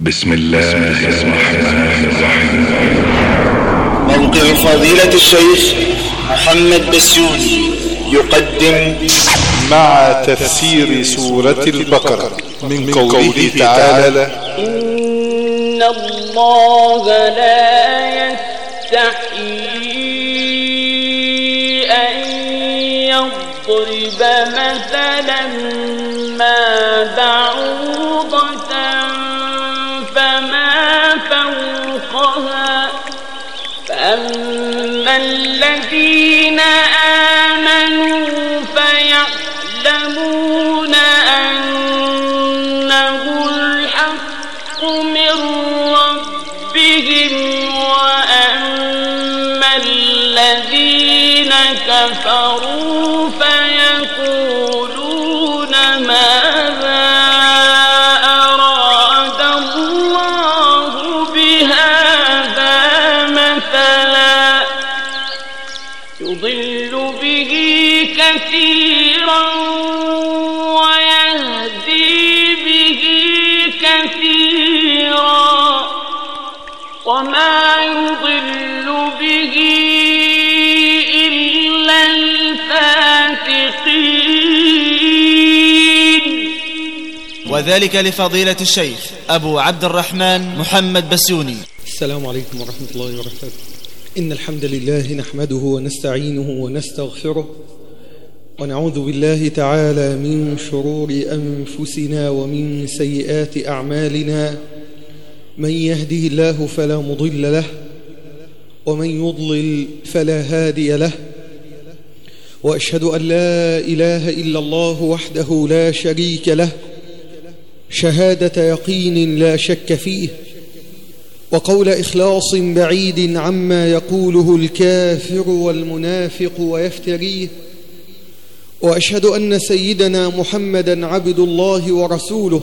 بسم الله الرحمن الرحيم. موقع فضيلة الشيخ محمد بسيوني يقدم مع تفسير سورة البقرة. من قوله تعالى إن الله لا يستحيي أن يضرب مثلا ما بعوضة فوقها فأما الذين آمنوا فيعلمون أنه الحق من ربهم وأما الذين كفروا فيقولون ماذا وما يضل به إلا الفاسقين وذلك لفضيلة الشيخ أبو عبد الرحمن محمد بسيوني السلام عليكم ورحمة الله وبركاته. إن الحمد لله نحمده ونستعينه ونستغفره ونعوذ بالله تعالى من شرور أنفسنا ومن سيئات أعمالنا من يهده الله فلا مضل له ومن يضلل فلا هادي له. وأشهد أن لا إله إلا الله وحده لا شريك له شهادة يقين لا شك فيه وقول إخلاص بعيد عما يقوله الكافر والمنافق ويفتريه. وأشهد أن سيدنا محمدا عبد الله ورسوله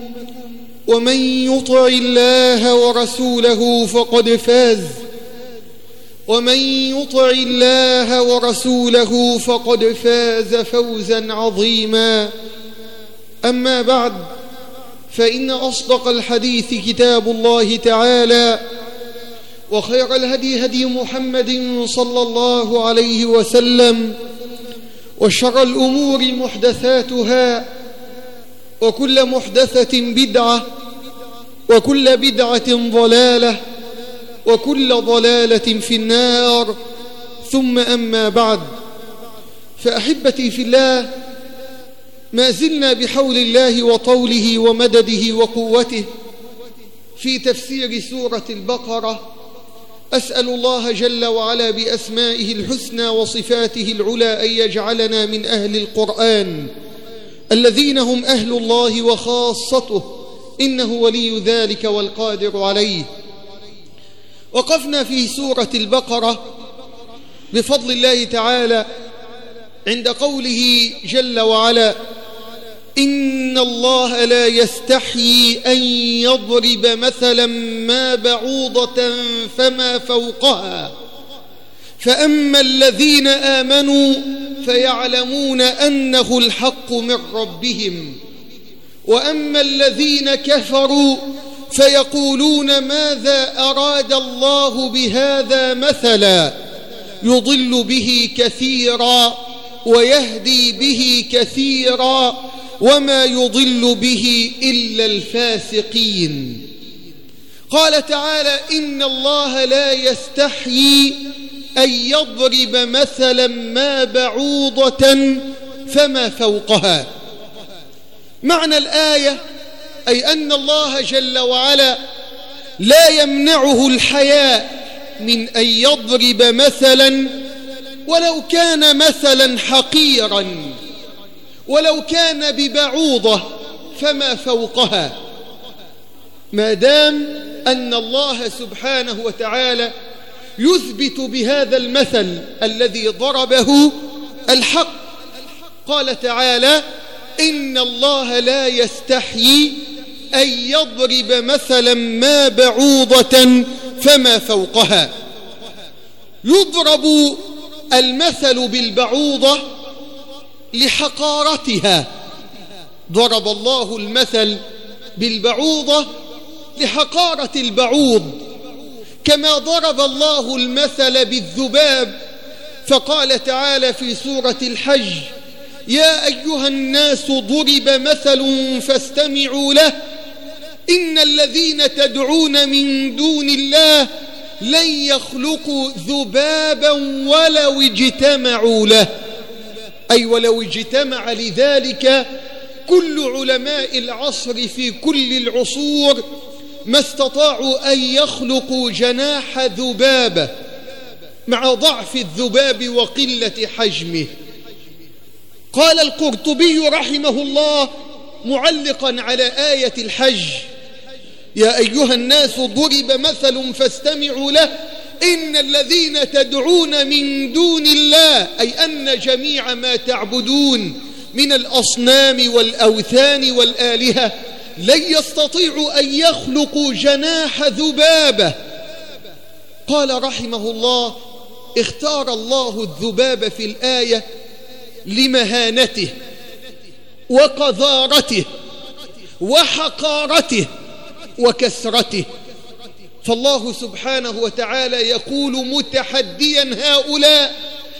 ومن يطع الله ورسوله فقد فاز. ومن يطع الله ورسوله فقد فاز فوزا عظيما. أما بعد فإن أصدق الحديث كتاب الله تعالى وخير الهدي هدي محمد صلى الله عليه وسلم وشر الأمور محدثاتها وكل محدثة بدعة وكل بدعة ضلالة وكل ضلالة في النار. ثم أما بعد فأحبتي في الله ما زلنا بحول الله وطوله ومدده وقوته في تفسير سورة البقرة. أسأل الله جل وعلا بأسمائه الحسنى وصفاته العلى أن يجعلنا من أهل القرآن. الذين هم أهل الله وخاصته إنه ولي ذلك والقادر عليه. وقفنا في سورة البقرة بفضل الله تعالى عند قوله جل وعلا إن الله لا يستحيي أن يضرب مثلا ما بعوضة فما فوقها. فأما الذين آمنوا فيعلمون أنه الحق من ربهم. وأما الذين كفروا فيقولون ماذا أراد الله بهذا مثلا؟ يضل به كثيرا ويهدي به كثيرا وما يضل به إلا الفاسقين. قال تعالى إن الله لا يستحيي أن يضرب مثلا ما بعوضة فما فوقها. معنى الآية أي أن الله جل وعلا لا يمنعه الحياء من أن يضرب مثلا ولو كان مثلا حقيرا ولو كان ببعوضة فما فوقها. ما دام أن الله سبحانه وتعالى يثبت بهذا المثل الذي ضربه الحق. قال تعالى إن الله لا يستحيي أن يضرب مثلا ما بعوضة فما فوقها. يضرب المثل بالبعوضة لحقارتها. ضرب الله المثل بالبعوضة لحقارة البعوض. كما ضرب الله المثل بالذباب فقال تعالى في سورة الحج يا أيها الناس ضرب مثل فاستمعوا له إن الذين تدعون من دون الله لن يخلقوا ذبابا ولو اجتمعوا له. أي ولو اجتمع لذلك كل علماء العصر في كل العصور ما استطاعوا أن يخلقوا جناح ذبابة مع ضعف الذباب وقلة حجمه. قال القرطبي رحمه الله معلقا على آية الحج يا أيها الناس ضرب مثل فاستمعوا له إن الذين تدعون من دون الله أي أن جميع ما تعبدون من الأصنام والأوثان والآلهة لن يستطيعوا أن يخلقوا جناح ذبابة. قال رحمه الله اختار الله الذباب في الآية لمهانته وقذارته وحقارته وكسرته. فالله سبحانه وتعالى يقول متحديا هؤلاء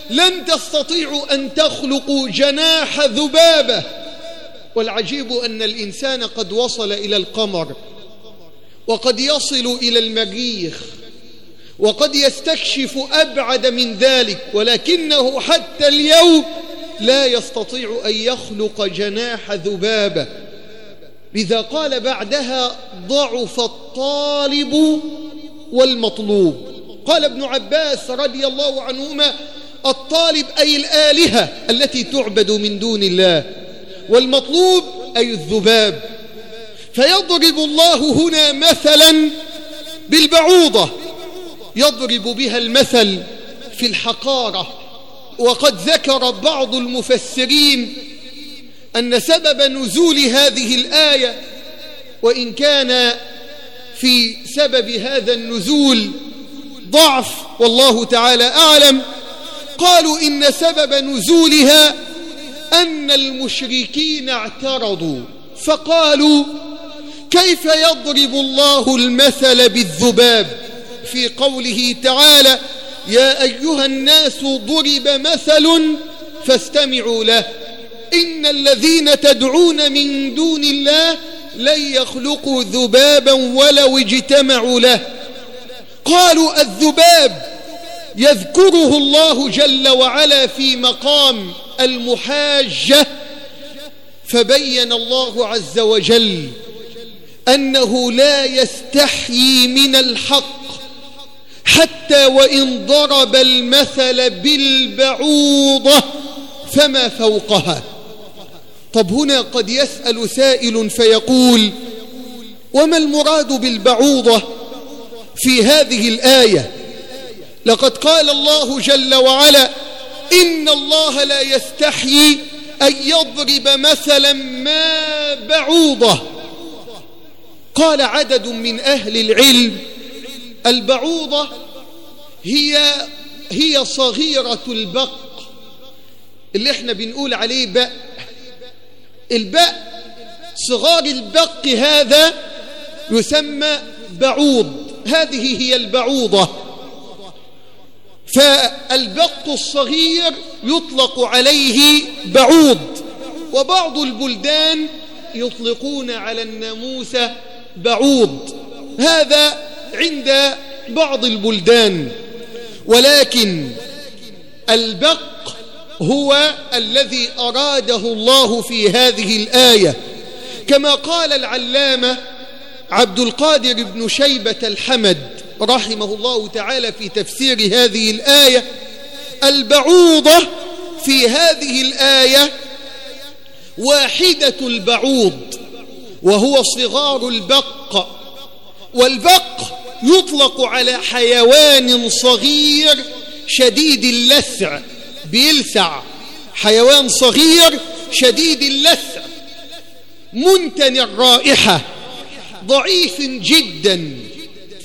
لن تستطيعوا أن تخلقوا جناح ذبابة. والعجيب أن الإنسان قد وصل إلى القمر وقد يصل إلى المريخ وقد يستكشف أبعد من ذلك ولكنه حتى اليوم لا يستطيع أن يخلق جناح ذبابة. لذا قال بعدها ضعف الطالب والمطلوب قال ابن عباس رضي الله عنهما الطالب أي الآلهة التي تعبد من دون الله والمطلوب أي الذباب. فيضرب الله هنا مثلا بالبعوضة. يضرب بها المثل في الحقارة. وقد ذكر بعض المفسرين أن سبب نزول هذه الآية وإن كان في سبب هذا النزول ضعف والله تعالى أعلم. قالوا إن سبب نزولها أن المشركين اعترضوا فقالوا كيف يضرب الله المثل بالذباب؟ في قوله تعالى يا أيها الناس ضرب مثل فاستمعوا له إن الذين تدعون من دون الله لن يخلقوا ذبابا ولو اجتمعوا له. قالوا الذباب يذكره الله جل وعلا في مقام المحاجة فبين الله عز وجل أنه لا يستحيي من الحق حتى وإن ضرب المثل بالبعوضة فما فوقها. طب هنا قد يسأل سائل فيقول وما المراد بالبعوضة في هذه الآية؟ لقد قال الله جل وعلا إن الله لا يستحيي أن يضرب مثلا ما بعوضة. قال عدد من أهل العلم البعوضة هي هي صغيرة البق. اللي إحنا بنقول عليه بق. البق صغار البق هذا يسمى بعوض. هذه هي البعوضة. فالبق الصغير يطلق عليه بعوض وبعض البلدان يطلقون على الناموسة بعوض. هذا عند بعض البلدان. ولكن البق هو الذي أراده الله في هذه الآية. كما قال العلامة عبد القادر بن شيبة الحمد رحمه الله تعالى في تفسير هذه الآية البعوضة في هذه الآية واحدة البعوض وهو صغار البق. والبق يطلق على حيوان صغير شديد اللسع بيلسع حيوان صغير شديد اللسع منتن الرائحة ضعيف جدا.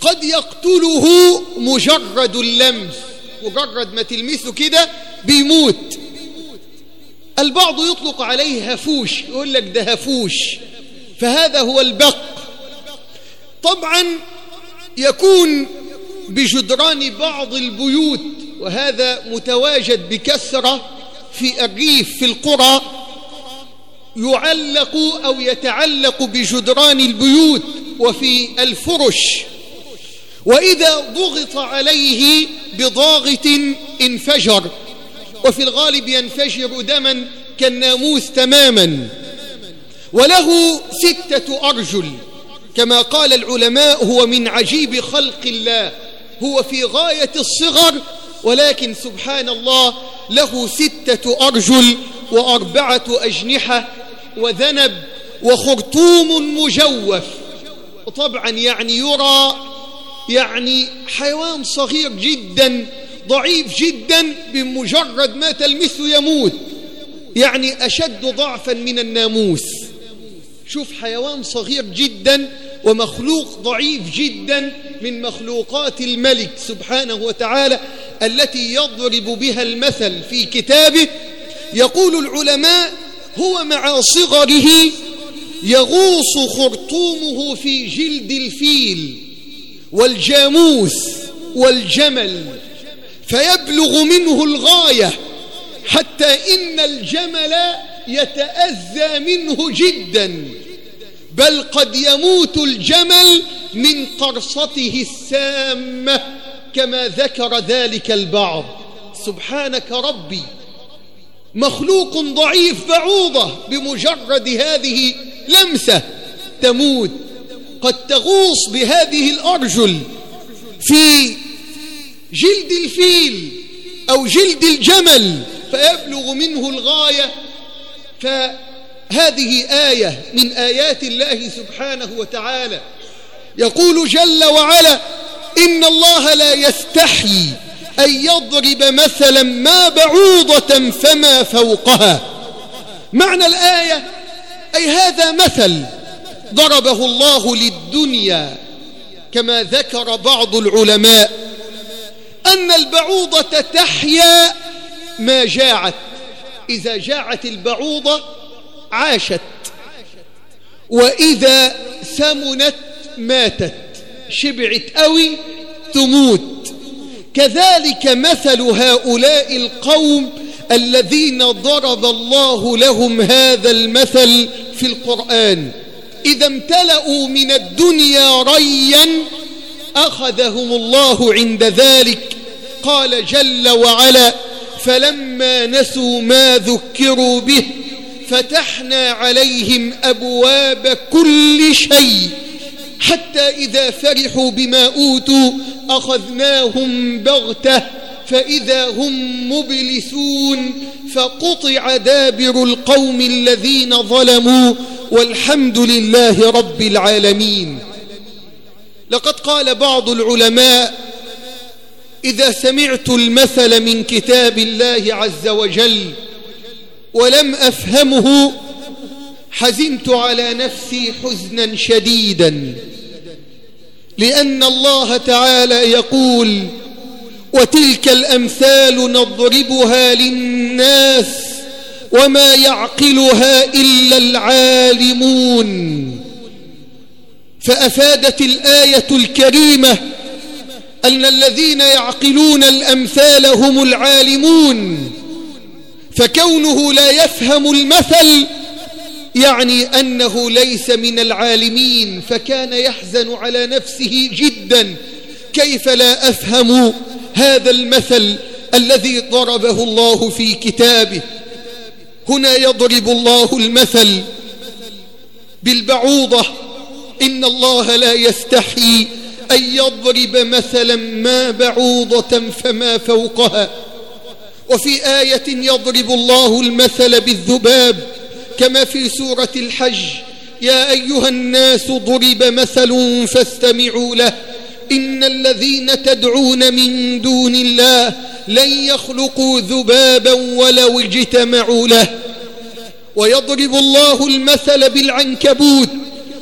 قد يقتله مجرد اللمس مجرد ما تلمسه كده بيموت. البعض يطلق عليه هفوش يقول لك ده هفوش فهذا هو البق. طبعا يكون بجدران بعض البيوت وهذا متواجد بكثرة في الريف في القرى يعلق أو يتعلق بجدران البيوت وفي الفرش. وإذا ضغط عليه بضاغط انفجر. وفي الغالب ينفجر دما كالناموس تماما. وله ستة أرجل. كما قال العلماء هو من عجيب خلق الله. هو في غاية الصغر ولكن سبحان الله له ستة أرجل وأربعة أجنحة وذنب وخرطوم مجوف. طبعا يعني يرى يعني حيوان صغير جدا ضعيف جدا بمجرد ما تلمسه يموت. يعني أشد ضعفا من الناموس. شوف حيوان صغير جدا ومخلوق ضعيف جدا من مخلوقات الملك سبحانه وتعالى التي يضرب بها المثل في كتابه. يقول العلماء هو مع صغره يغوص خرطومه في جلد الفيل. والجاموس والجمل فيبلغ منه الغاية حتى إن الجمل يتأذى منه جدا بل قد يموت الجمل من قرصته السامة كما ذكر ذلك البعض. سبحانك ربي مخلوق ضعيف بعوضة بمجرد هذه لمسة تموت. قد تغوص بهذه الأرجل في جلد الفيل أو جلد الجمل فيبلغ منه الغاية فهذه آية من آيات الله سبحانه وتعالى. يقول جل وعلا إن الله لا يستحي أن يضرب مثلا ما بعوضة فما فوقها. معنى الآية أي هذا مثل ضربه الله للدنيا كما ذكر بعض العلماء أن البعوضة تحيا ما جاعت. إذا جاعت البعوضة عاشت. وإذا سمنت ماتت. شبعت أوي تموت. كذلك مثل هؤلاء القوم الذين ضرب الله لهم هذا المثل في القرآن. إذا امتلأوا من الدنيا ريا أخذهم الله عند ذلك. قال جل وعلا فلما نسوا ما ذكروا به فتحنا عليهم أبواب كل شيء حتى إذا فرحوا بما أوتوا أخذناهم بغتة. فإذا هم مبلسون فقطع دابر القوم الذين ظلموا والحمد لله رب العالمين. لقد قال بعض العلماء إذا سمعت المثل من كتاب الله عز وجل ولم أفهمه حزنت على نفسي حزنا شديدا. لأن الله تعالى يقول وتلك الأمثال نضربها للناس وما يعقلها إلا العالمون. فأفادت الآية الكريمة أن الذين يعقلون الأمثال هم العالمون. فكونه لا يفهم المثل يعني أنه ليس من العالمين فكان يحزن على نفسه جدا. كيف لا أفهم هذا المثل الذي ضربه الله في كتابه. هنا يضرب الله المثل بالبعوضة. إن الله لا يستحي أن يضرب مثلا ما بعوضة فما فوقها. وفي آية يضرب الله المثل بالذباب كما في سورة الحج يا أيها الناس ضرب مثل فاستمعوا له. إن الذين تدعون من دون الله لن يخلقوا ذبابا ولو اجتمعوا له. ويضرب الله المثل بالعنكبوت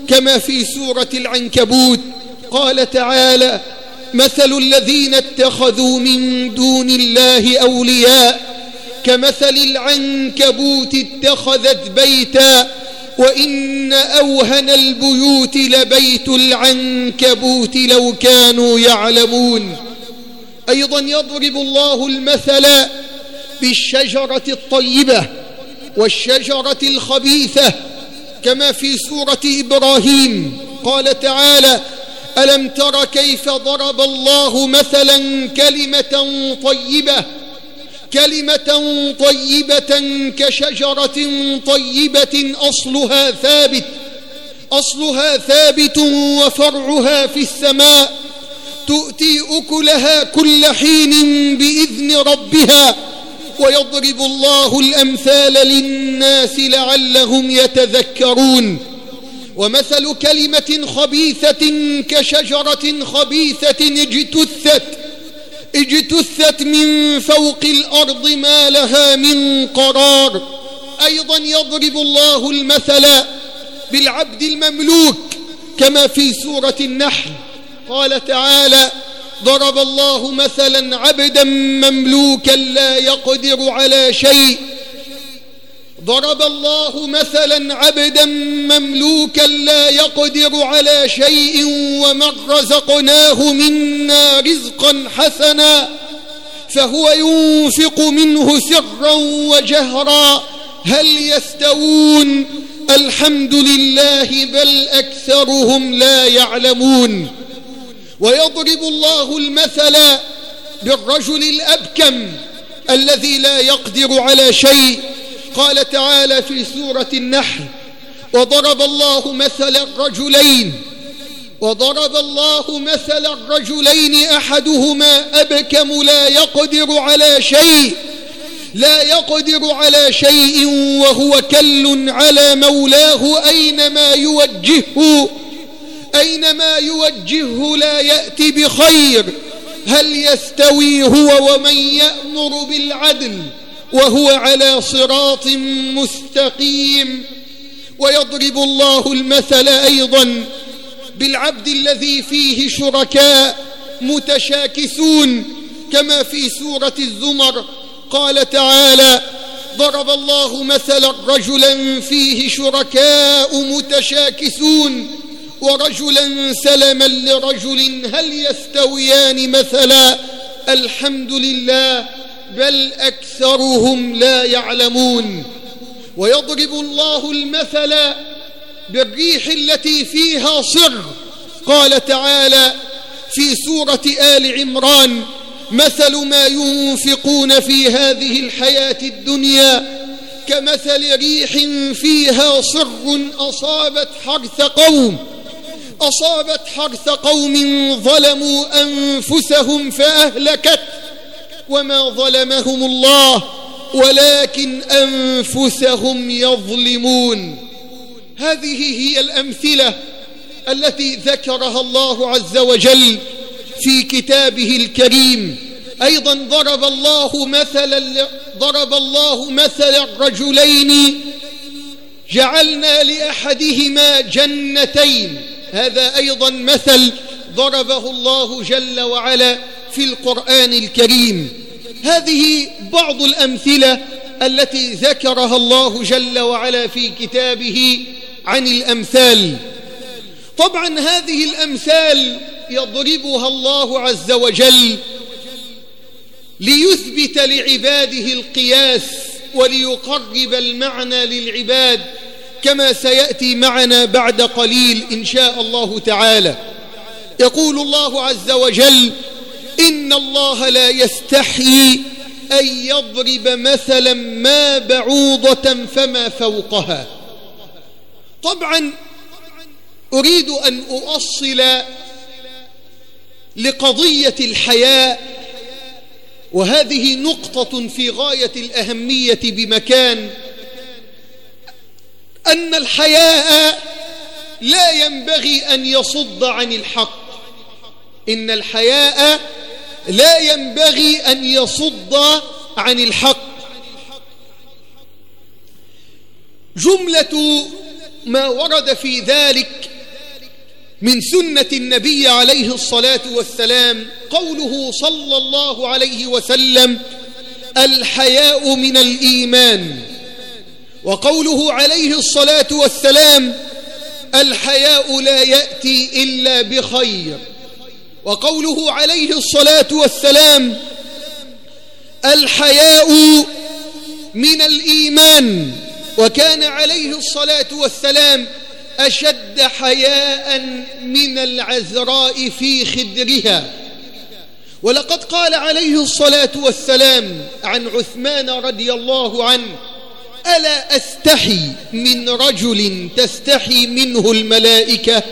كما في سورة العنكبوت. قال تعالى مثل الذين اتخذوا من دون الله أولياء كمثل العنكبوت اتخذت بيتا وإن أوهن البيوت لبيت العنكبوت لو كانوا يعلمون. أيضا يضرب الله المثل بالشجرة الطيبة والشجرة الخبيثة كما في سورة إبراهيم. قال تعالى ألم تر كيف ضرب الله مثلا كلمة طيبة؟ كلمة طيبة كشجرة طيبة أصلها ثابت أصلها ثابت وفرعها في السماء تؤتي أكلها كل حين بإذن ربها ويضرب الله الأمثال للناس لعلهم يتذكرون. ومثل كلمة خبيثة كشجرة خبيثة اجتثت اجتثت من فوق الأرض ما لها من قرار. أيضا يضرب الله المثل بالعبد المملوك كما في سورة النحل. قال تعالى ضرب الله مثلا عبدا مملوكا لا يقدر على شيء ضرب الله مثلا عبدا مملوكا لا يقدر على شيء ومن رزقناه منا رزقا حسنا فهو ينفق منه سرا وجهرا. هل يستوون؟ الحمد لله بل أكثرهم لا يعلمون. ويضرب الله المثل بالرجل الأبكم الذي لا يقدر على شيء قال تعالى في سورة النحل وضرب الله مثل الرجلين وضرب الله مثل الرجلين أحدهما أبكم لا يقدر على شيء لا يقدر على شيء وهو كل على مولاه أينما يوجهه أينما يوجهه لا يأتي بخير هل يستوي هو ومن يأمر بالعدل؟ وهو على صراط مستقيم. ويضرب الله المثل أيضا بالعبد الذي فيه شركاء متشاكسون كما في سورة الزمر. قال تعالى ضرب الله مثلا رجلا فيه شركاء متشاكسون ورجلا سلما لرجل هل يستويان مثلا؟ الحمد لله بل أكثرهم لا يعلمون. ويضرب الله المثل بالريح التي فيها صر. قال تعالى في سورة آل عمران مثل ما ينفقون في هذه الحياة الدنيا كمثل ريح فيها صر أصابت حرث قوم. أصابت حرث قوم ظلموا أنفسهم فأهلكت. وما ظلمهم الله ولكن أنفسهم يظلمون. هذه هي الأمثلة التي ذكرها الله عز وجل في كتابه الكريم. أيضا ضرب الله مثلا ضرب الله مثل الرجلين. جعلنا لأحدهما جنتين. هذا أيضا مثل ضربه الله جل وعلا في القرآن الكريم. هذه بعض الأمثلة التي ذكرها الله جل وعلا في كتابه عن الأمثال. طبعا هذه الأمثال يضربها الله عز وجل ليثبت لعباده القياس وليقرب المعنى للعباد كما سيأتي معنا بعد قليل إن شاء الله تعالى. يقول الله عز وجل إن الله لا يستحيي أن يضرب مثلا ما بعوضة فما فوقها. طبعا أريد أن أؤصل لقضية الحياء وهذه نقطة في غاية الأهمية بمكان أن الحياء لا ينبغي أن يصد عن الحق. إن الحياء لا ينبغي أن يصد عن الحق. جملة ما ورد في ذلك من سنة النبي عليه الصلاة والسلام قوله صلى الله عليه وسلم الحياء من الإيمان. وقوله عليه الصلاة والسلام الحياء لا يأتي إلا بخير. وقوله عليه الصلاة والسلام الحياء من الإيمان وكان عليه الصلاة والسلام أشد حياء من العذراء في خدرها. ولقد قال عليه الصلاة والسلام عن عثمان رضي الله عنه ألا أستحي من رجل تستحي منه الملائكة؟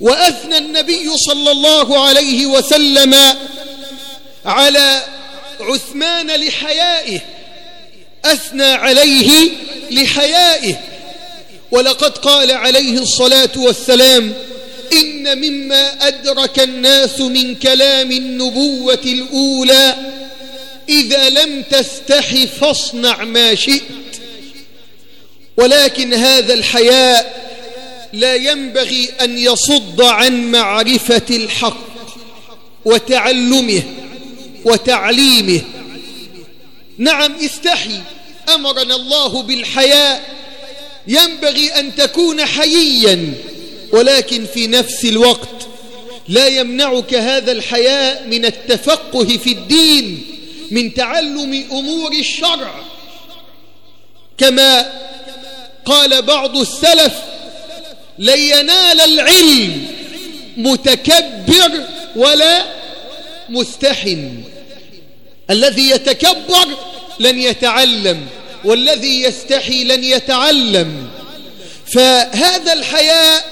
وأثنى النبي صلى الله عليه وسلم على عثمان لحيائه أثنى عليه لحيائه. ولقد قال عليه الصلاة والسلام إن مما أدرك الناس من كلام النبوة الأولى إذا لم تستح فاصنع ما شئت. ولكن هذا الحياء لا ينبغي أن يصد عن معرفة الحق وتعلمه وتعليمه. نعم استحي. أمرنا الله بالحياء. ينبغي أن تكون حييا ولكن في نفس الوقت. لا يمنعك هذا الحياء من التفقه في الدين من تعلم أمور الشرع. كما قال بعض السلف لن ينال العلم متكبر ولا مستحن الذي يتكبر لن يتعلم والذي يستحي لن يتعلم. فهذا الحياء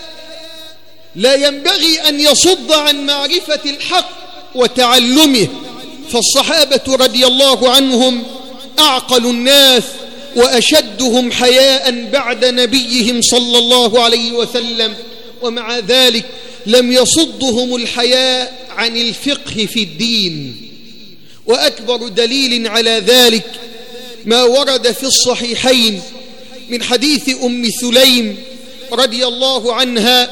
لا ينبغي أن يصد عن معرفة الحق وتعلمه. فالصحابة رضي الله عنهم أعقل الناس وأشدهم حياء بعد نبيهم صلى الله عليه وسلم ومع ذلك لم يصدهم الحياء عن الفقه في الدين. وأكبر دليل على ذلك ما ورد في الصحيحين من حديث أم سليم رضي الله عنها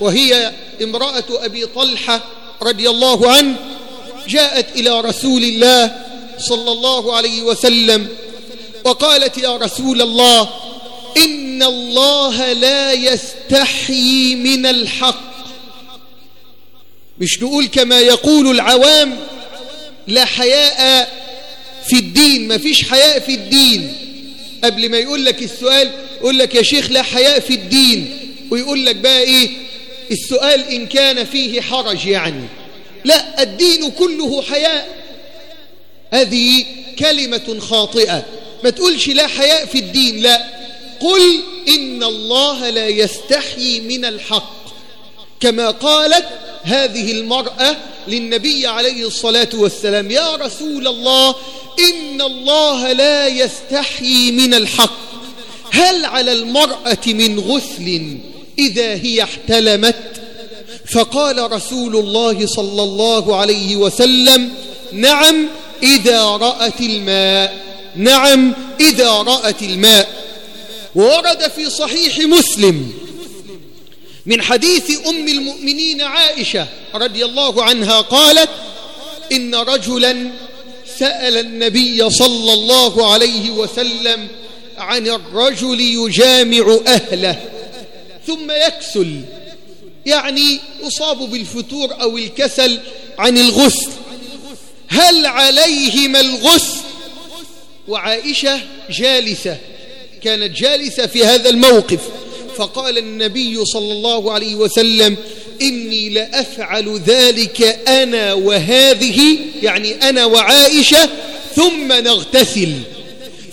وهي امرأة أبي طلحة رضي الله عنه جاءت إلى رسول الله صلى الله عليه وسلم وقالت يا رسول الله إن الله لا يستحيي من الحق. مش نقول كما يقول العوام لا حياء في الدين ما فيش حياء في الدين. قبل ما يقول لك السؤال يقول لك يا شيخ لا حياء في الدين. ويقول لك بقى إيه؟ السؤال إن كان فيه حرج يعني. لا الدين كله حياء. هذه كلمة خاطئة. ما تقولش لا حياء في الدين لا. قل إن الله لا يستحيي من الحق. كما قالت هذه المرأة للنبي عليه الصلاة والسلام يا رسول الله إن الله لا يستحيي من الحق. هل على المرأة من غسل إذا هي احتلمت؟ فقال رسول الله صلى الله عليه وسلم نعم إذا رأت الماء. نعم إذا رأت الماء. ورد في صحيح مسلم من حديث أم المؤمنين عائشة رضي الله عنها قالت إن رجلا سأل النبي صلى الله عليه وسلم عن الرجل يجامع أهله ثم يكسل. يعني أصاب بالفتور أو الكسل عن الغسل. هل عليهما الغسل؟ وعائشة جالسة كانت جالسة في هذا الموقف فقال النبي صلى الله عليه وسلم إني لأفعل ذلك أنا وهذه يعني أنا وعائشة ثم نغتسل.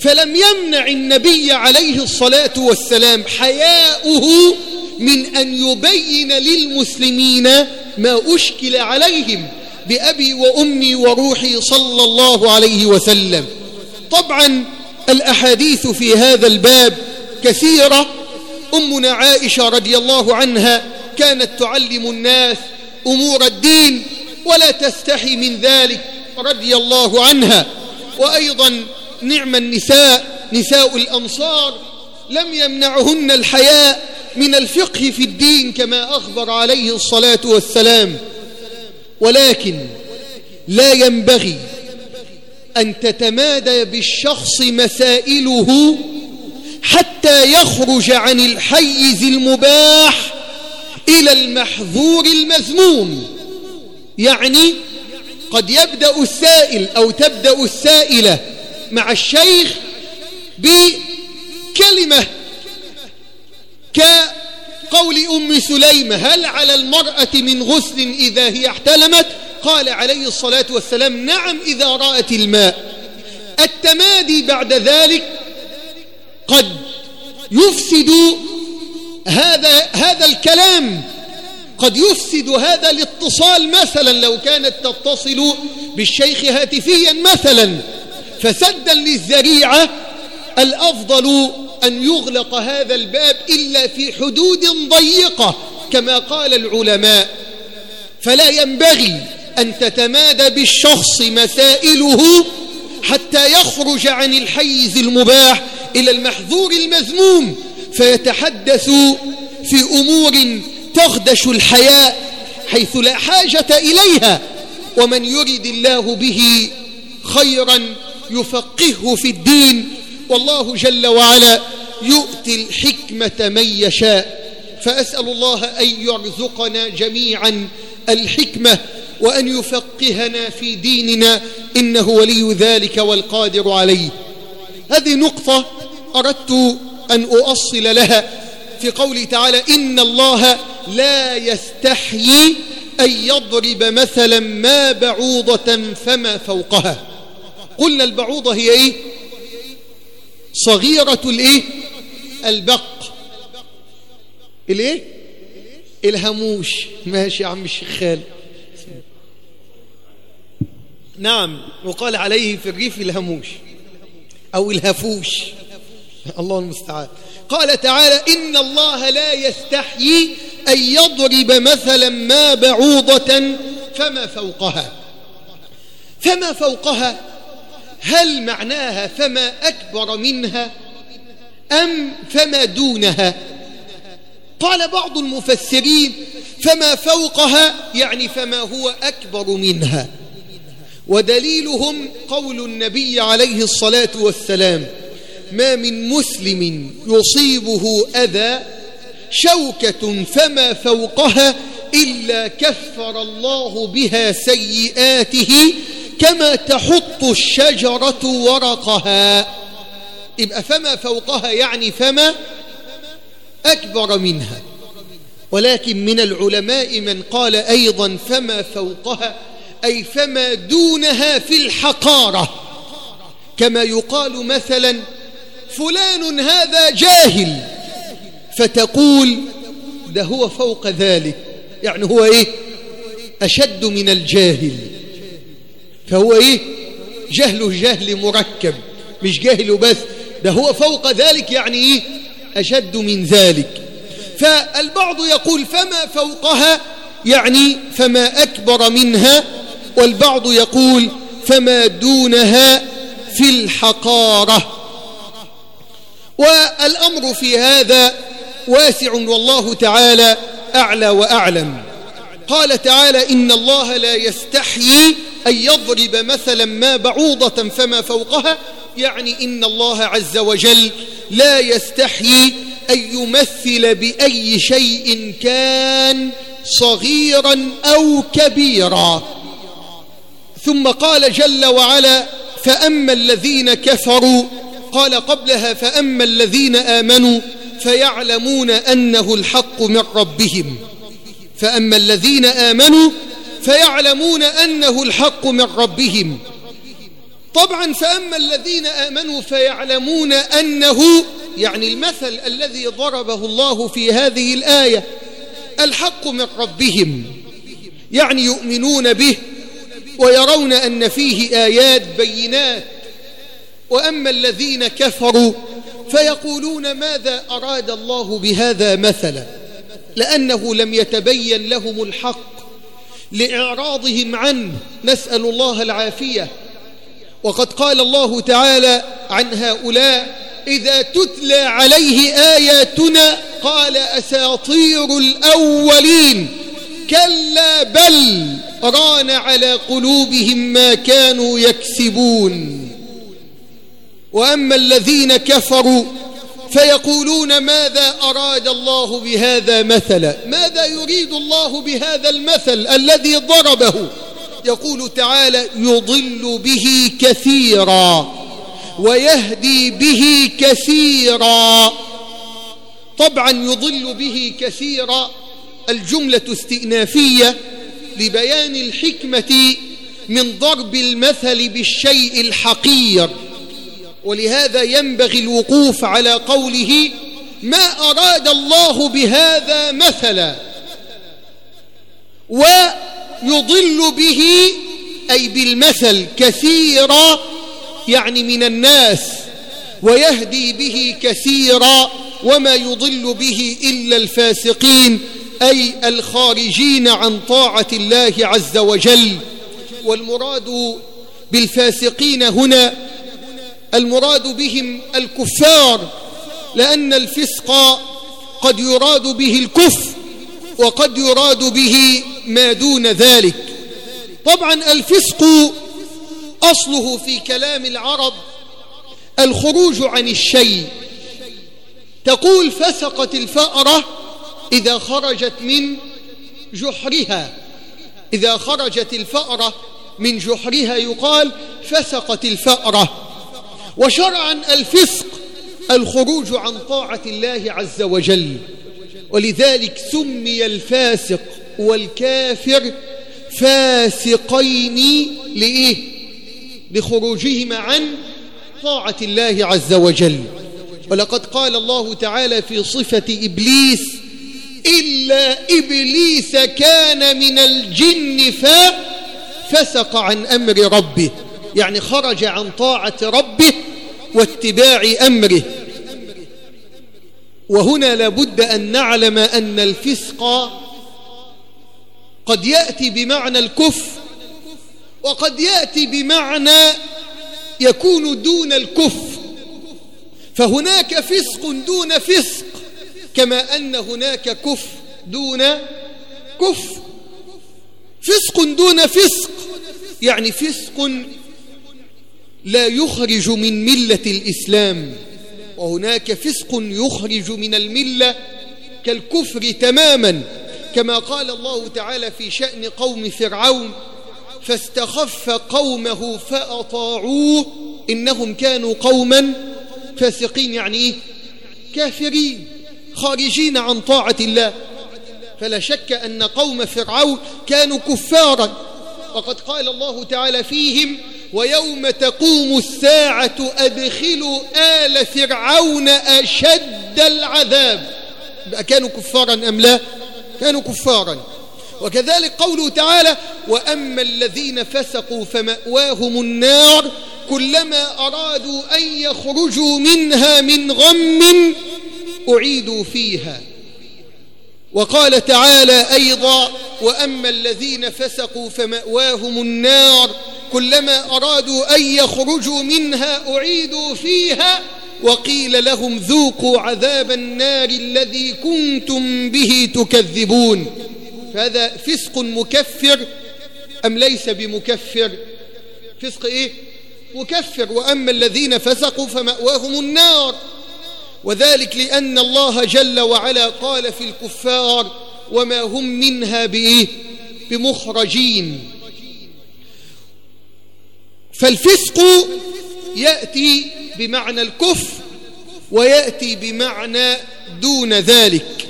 فلم يمنع النبي عليه الصلاة والسلام حياؤه من أن يبين للمسلمين ما أشكل عليهم بأبي وأمي وروحي صلى الله عليه وسلم. طبعا الأحاديث في هذا الباب كثيرة. أمنا عائشة رضي الله عنها كانت تعلم الناس أمور الدين ولا تستحي من ذلك رضي الله عنها. وأيضا نعم النساء نساء الأنصار لم يمنعهن الحياء من الفقه في الدين كما أخبر عليه الصلاة والسلام. ولكن لا ينبغي أن تتمادى بالشخص مسائله حتى يخرج عن الحيز المباح إلى المحظور المذموم. يعني قد يبدأ السائل أو تبدأ السائلة مع الشيخ بكلمة كقول أم سليمة هل على المرأة من غسل إذا هي احتلمت؟ قال عليه الصلاة والسلام نعم إذا رأت الماء. التمادي بعد ذلك قد يفسد هذا هذا الكلام. قد يفسد هذا الاتصال مثلا لو كانت تتصل بالشيخ هاتفيا مثلا. فسدا للذريعة الأفضل أن يغلق هذا الباب إلا في حدود ضيقة كما قال العلماء. فلا ينبغي أن تتمادى بالشخص مسائله حتى يخرج عن الحيز المباح إلى المحظور المذموم فيتحدث في أمور تخدش الحياء حيث لا حاجة إليها ومن يرد الله به خيرا يفقهه في الدين. والله جل وعلا يؤتي الحكمة من يشاء. فأسأل الله أن يرزقنا جميعا الحكمة وأن يفقهنا في ديننا إنه ولي ذلك والقادر عليه. هذه نقطة أردت أن أؤصل لها في قوله تعالى إن الله لا يستحيي أن يضرب مثلا ما بعوضة فما فوقها. قلنا البعوضة هي إيه؟ صغيرة الإيه؟ البق. الإيه؟ الهموش ماشي يا عم الشيخ خالد. نعم وقال عليه في الريف الهموش أو الهفوش الله المستعان. قال تعالى إن الله لا يستحيي أن يضرب مثلا ما بعوضة فما فوقها. فما فوقها؟ هل معناها فما أكبر منها أم فما دونها؟ قال بعض المفسرين فما فوقها يعني فما هو أكبر منها. ودليلهم قول النبي عليه الصلاة والسلام ما من مسلم يصيبه أذى شوكة فما فوقها إلا كفر الله بها سيئاته كما تحط الشجرة ورقها. يبقى فما فوقها يعني فما أكبر منها. ولكن من العلماء من قال أيضا فما فوقها أي فما دونها في الحقارة. كما يقال مثلا فلان هذا جاهل. فتقول ده هو فوق ذلك. يعني هو إيه؟ أشد من الجاهل. فهو إيه؟ جهله جهل مركب. مش جاهل بس ده هو فوق ذلك يعني إيه؟ أشد من ذلك. فالبعض يقول فما فوقها؟ يعني فما أكبر منها؟ والبعض يقول فما دونها في الحقارة. والأمر في هذا واسع والله تعالى أعلى وأعلم. قال تعالى إن الله لا يستحيي أن يضرب مثلا ما بعوضة فما فوقها. يعني إن الله عز وجل لا يستحيي أن يمثل بأي شيء كان صغيرا أو كبيرا. ثم قال جل وعلا فأما الذين كفروا قال قبلها فأما الذين آمنوا فيعلمون أنه الحق من ربهم. فأما الذين آمنوا فيعلمون أنه الحق من ربهم. طبعا فأما الذين آمنوا فيعلمون أنه يعني المثل الذي ضربه الله في هذه الآية الحق من ربهم. يعني يؤمنون به ويرون أن فيه آيات بينات. وأما الذين كفروا فيقولون ماذا أراد الله بهذا مثلا؟ لأنه لم يتبين لهم الحق لإعراضهم عنه. نسأل الله العافية. وقد قال الله تعالى عن هؤلاء إذا تتلى عليه آياتنا قال أساطير الأولين. كلا بل ران على قلوبهم ما كانوا يكسبون. وأما الذين كفروا فيقولون ماذا أراد الله بهذا مثلا؟ ماذا يريد الله بهذا المثل الذي ضربه؟ يقول تعالى يضل به كثيرا ويهدي به كثيرا. طبعا يضل به كثيرا الجملة استئنافية لبيان الحكمة من ضرب المثل بالشيء الحقير. ولهذا ينبغي الوقوف على قوله ما أراد الله بهذا مثلا ويضل به أي بالمثل كثيرا يعني من الناس ويهدي به كثيرا وما يضل به إلا الفاسقين. أي الخارجين عن طاعة الله عز وجل. والمراد بالفاسقين هنا المراد بهم الكفار لأن الفسق قد يراد به الكفر وقد يراد به ما دون ذلك. طبعا الفسق أصله في كلام العرب الخروج عن الشيء. تقول فسقت الفأرة إذا خرجت من جحرها. إذا خرجت الفأرة من جحرها يقال فسقت الفأرة. وشرعا الفسق الخروج عن طاعة الله عز وجل. ولذلك سمي الفاسق والكافر فاسقين لإيه؟ لخروجهما عن طاعة الله عز وجل. ولقد قال الله تعالى في صفة إبليس إلا إبليس كان من الجن ففسق عن أمر ربه يعني خرج عن طاعة ربه واتباع أمره. وهنا لابد أن نعلم أن الفسق قد يأتي بمعنى الكفر وقد يأتي بمعنى يكون دون الكفر. فهناك فسق دون فسق. كما أن هناك كفر دون كفر فسق دون فسق يعني فسق لا يخرج من ملة الإسلام وهناك فسق يخرج من الملة كالكفر تماما. كما قال الله تعالى في شأن قوم فرعون فاستخف قومه فأطاعوه إنهم كانوا قوما فاسقين يعني إيه؟ كافرين. خارجين عن طاعة الله. فلا شك أن قوم فرعون كانوا كفارا. وقد قال الله تعالى فيهم ويوم تقوم الساعة أدخلوا آل فرعون أشد العذاب. كانوا كفارا أم لا؟ كانوا كفارا. وكذلك قوله تعالى وأما الذين فسقوا فمأواهم النار كلما أرادوا أن يخرجوا منها من غم أعيدوا فيها. وقال تعالى أيضا وأما الذين فسقوا فمأواهم النار كلما أرادوا أن يخرجوا منها أعيدوا فيها. وقيل لهم ذوقوا عذاب النار الذي كنتم به تكذبون. فهذا فسق مكفر أم ليس بمكفر؟ فسق إيه؟ مكفر. وأما الذين فسقوا فمأواهم النار. وذلك لأن الله جل وعلا قال في الكفار وما هم منها بإيه؟ بمخرجين. فالفسق يأتي بمعنى الكفر ويأتي بمعنى دون ذلك.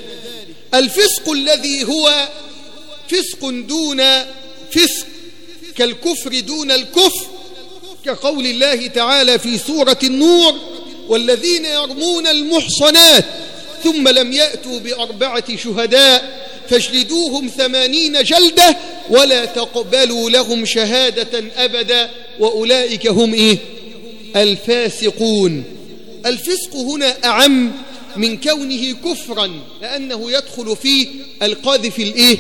الفسق الذي هو فسق دون فسق كالكفر دون الكفر كقول الله تعالى في سورة النور والذين يرمون المحصنات ثم لم يأتوا بأربعة شهداء فاجلدوهم ثمانين جلدة ولا تقبلوا لهم شهادة أبدا وأولئك هم إيه؟ الفاسقون. الفسق هنا أعم من كونه كفرا لأنه يدخل فيه القاذف الإيه؟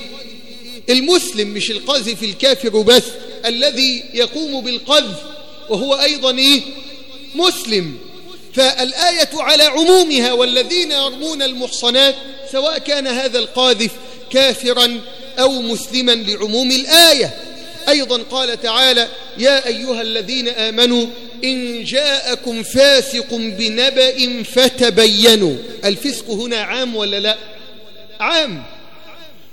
المسلم مش القاذف الكافر بس الذي يقوم بالقذف وهو أيضا إيه؟ مسلم. فالآية على عمومها والذين يرمون المحصنات سواء كان هذا القاذف كافرا أو مسلما لعموم الآية. أيضا قال تعالى يا أيها الذين آمنوا إن جاءكم فاسق بنبأ فتبينوا. الفسق هنا عام ولا لا؟ عام.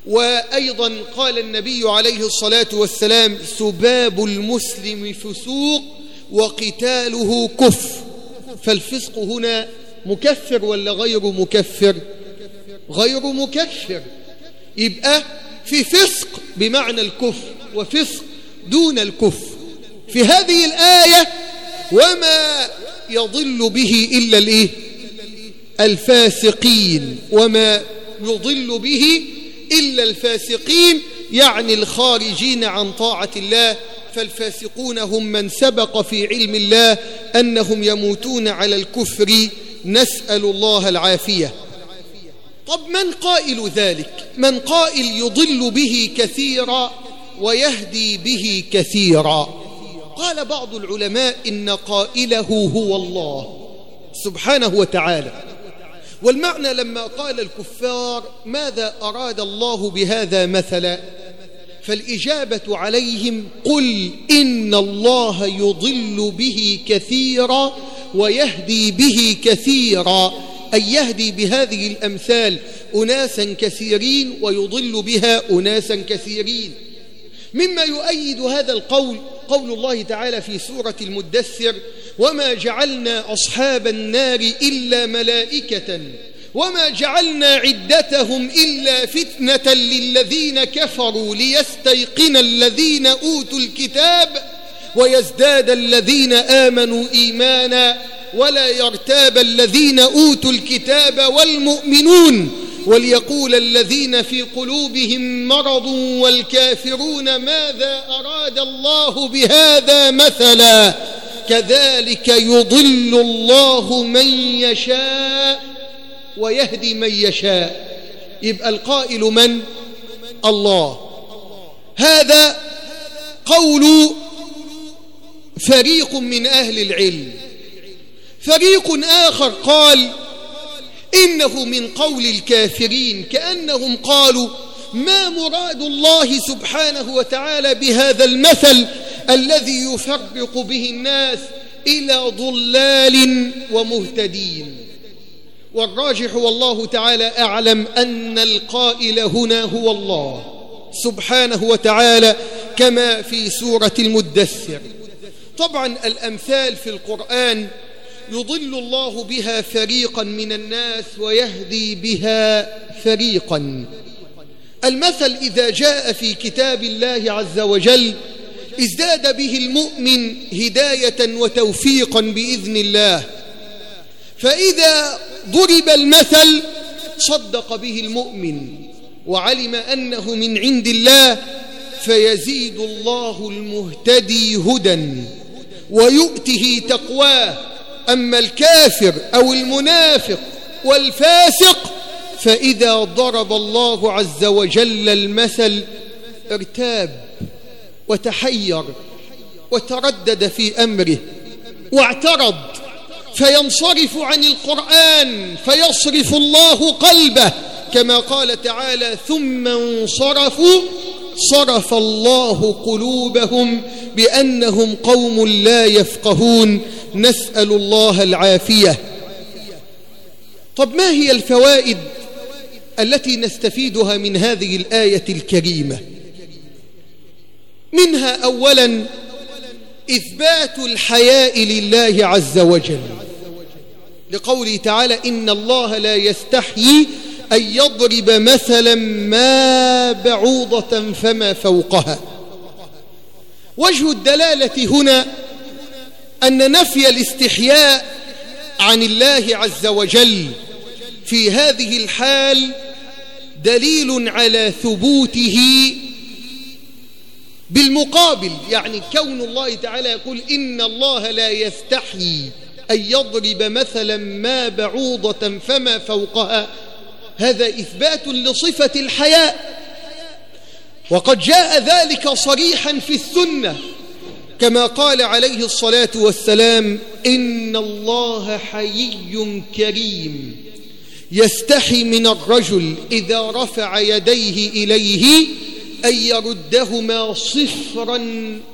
وأيضا قال النبي عليه الصلاة والسلام سباب المسلم فسوق وقتاله كفر. فالفسق هنا مكفر ولا غير مكفر؟ غير مكفر. يبقى في فسق بمعنى الكفر وفسق دون الكفر. في هذه الآية وما يضل به إلا الإيه؟ الفاسقين. وما يضل به إلا الفاسقين يعني الخارجين عن طاعة الله فالفاسقون هم من سبق في علم الله أنهم يموتون على الكفر نسأل الله العافية. طب من قائل ذلك؟ من قائل يضل به كثيرا ويهدي به كثيرا. قال بعض العلماء إن قائله هو الله سبحانه وتعالى. والمعنى لما قال الكفار ماذا أراد الله بهذا مثلا؟ فالإجابة عليهم قل إن الله يضل به كثيرا ويهدي به كثيرا. أي يهدي بهذه الأمثال أناسا كثيرين ويضل بها أناسا كثيرين. مما يؤيد هذا القول قول الله تعالى في سورة المدثر وما جعلنا أصحاب النار إلا ملائكة وما جعلنا عدتهم إلا فتنة للذين كفروا ليستيقن الذين أوتوا الكتاب ويزداد الذين آمنوا إيمانا ولا يرتاب الذين أوتوا الكتاب والمؤمنون وليقول الذين في قلوبهم مرض والكافرون ماذا أراد الله بهذا مثلا كذلك يضل الله من يشاء ويهدي من يشاء. يبقى القائل من؟ الله. هذا قول فريق من أهل العلم. فريق آخر قال إنه من قول الكافرين كأنهم قالوا ما مراد الله سبحانه وتعالى بهذا المثل الذي يفرق به الناس إلى ضلال ومهتدين. والراجح والله تعالى أعلم أن القائل هنا هو الله سبحانه وتعالى كما في سورة المدثر. طبعا الأمثال في القرآن يضل الله بها فريقا من الناس ويهدي بها فريقا. المثل إذا جاء في كتاب الله عز وجل ازداد به المؤمن هداية وتوفيقا بإذن الله. فإذا ضرب المثل صدق به المؤمن وعلم أنه من عند الله فيزيد الله المهتدي هدى ويؤته تقواه. أما الكافر أو المنافق والفاسق فإذا ضرب الله عز وجل المثل ارتاب وتحير وتردد في أمره واعترض فينصرف عن القرآن فيصرف الله قلبه. كما قال تعالى ثم انصرفوا صرف الله قلوبهم بأنهم قوم لا يفقهون. نسأل الله العافية. طب ما هي الفوائد التي نستفيدها من هذه الآية الكريمة؟ منها أولا إثبات الحياء لله عز وجل. لقوله تعالى إن الله لا يستحيي أن يضرب مثلا ما بعوضة فما فوقها. وجه الدلالة هنا أن نفي الاستحياء عن الله عز وجل في هذه الحال دليل على ثبوته بالمقابل يعني كون الله تعالى يقول إن الله لا يستحيي أن يضرب مثلا ما بعوضة فما فوقها هذا إثبات لصفة الحياء. وقد جاء ذلك صريحا في السنة كما قال عليه الصلاة والسلام إن الله حيي كريم يستحي من الرجل إذا رفع يديه إليه أن يردهما صفرا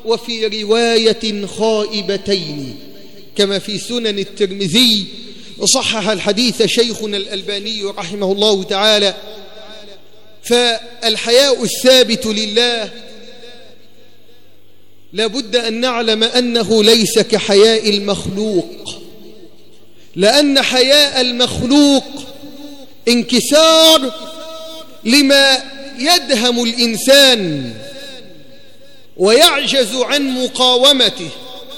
وفي رواية خائبتين. كما في سنن الترمذي وصحح الحديث شيخنا الألباني رحمه الله تعالى. فالحياء الثابت لله لابد أن نعلم أنه ليس كحياء المخلوق. لأن حياء المخلوق انكسار لما يدهم الإنسان ويعجز عن مقاومته